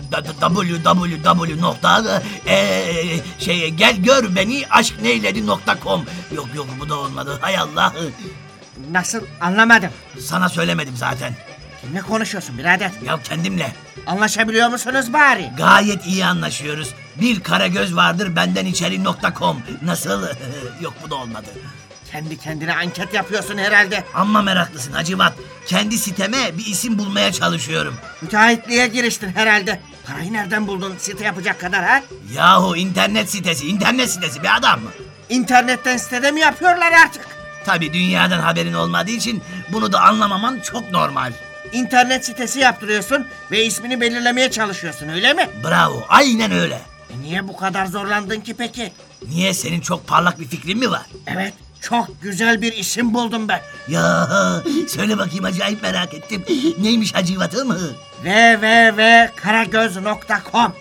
Www nokta e, şey gel gör beni aşk neyledi nokta com yok yok bu da olmadı hay Allah Nasıl anlamadım. sana söylemedim zaten Kimle konuşuyorsun birader? ya kendimle Anlaşabiliyor musunuz bari? gayet iyi anlaşıyoruz bir kara göz vardır benden içeri nokta com nasıl yok bu da olmadı Kendi kendine anket yapıyorsun herhalde. amma meraklısın Hacivat kendi siteme bir isim bulmaya çalışıyorum Müteahhitliğe giriştin herhalde. Parayı nereden buldun site yapacak kadar ha? Yahu internet sitesi, internet sitesi bir adam mı? İnternetten sitede mi yapıyorlar artık? Tabi dünyadan haberin olmadığı için bunu da anlamaman çok normal. İnternet sitesi yaptırıyorsun ve ismini belirlemeye çalışıyorsun öyle mi? Bravo, aynen öyle. E niye bu kadar zorlandın ki peki? Niye senin çok parlak bir fikrin mi var? Evet çok güzel bir isim buldum ben. Ya söyle bakayım acayip merak ettim. Neymiş hacivatı mı? www.karagöz.com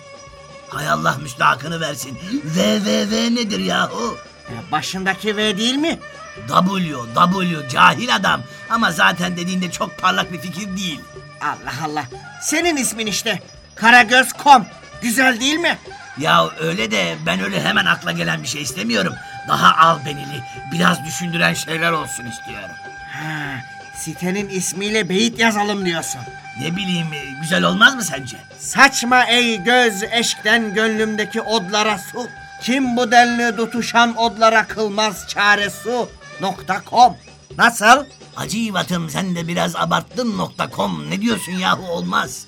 Hay Allah müstahakını versin. VVV nedir yahu? E, Başındaki V değil mi? W, W cahil adam. Ama zaten dediğinde çok parlak bir fikir değil. Allah Allah. Senin ismin işte. Karagöz.com. Güzel değil mi? Ya öyle de ben öyle hemen akla gelen bir şey istemiyorum. Daha albenili, biraz düşündüren şeyler olsun istiyorum. Ha, sitenin ismiyle beyit yazalım diyorsun. Ne bileyim güzel olmaz mı sence? Saçma ey göz eşkten gönlümdeki odlara su. Kim bu denli tutuşan odlara kılmaz çare su. Nokta com. Nasıl? Acıvatım sen de biraz abarttın nokta com. Ne diyorsun yahu olmaz.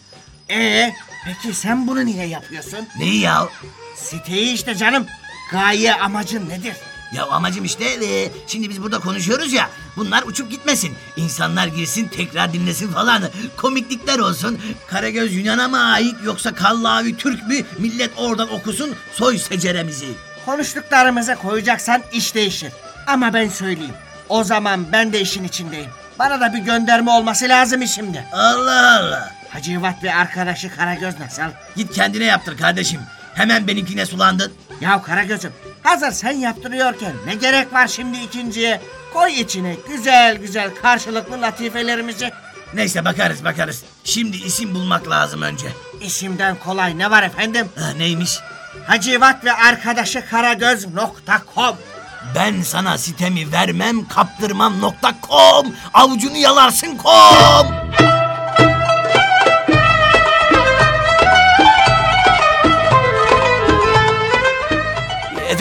Ee, peki sen bunu niye yapıyorsun? Neyi ya? Siteyi işte canım. Gaye amacın nedir? Ya amacım işte e, şimdi biz burada konuşuyoruz ya bunlar uçup gitmesin. İnsanlar girsin tekrar dinlesin falan. Komiklikler olsun. Karagöz Yunan'a mı ait yoksa Kallavi Türk mü? Millet oradan okusun soy seceremizi. Konuştuklarımıza koyacaksan iş değişir. Ama ben söyleyeyim. O zaman ben de işin içindeyim. Bana da bir gönderme olması lazım şimdi. Allah Allah. Hacivat ve arkadaşı Karagöz nasıl? Git kendine yaptır kardeşim. Hemen benimkine sulandın. Ya Karagöz'üm hazır sen yaptırıyorken ne gerek var şimdi ikinciye? Koy içine güzel güzel karşılıklı latifelerimizi. Neyse bakarız bakarız. Şimdi isim bulmak lazım önce. İşimden kolay ne var efendim? Ha, neymiş? Hacivat ve arkadaşı Karagöz.com Ben sana sitemi vermem kaptırmam nokta com. Avucunu yalarsın com.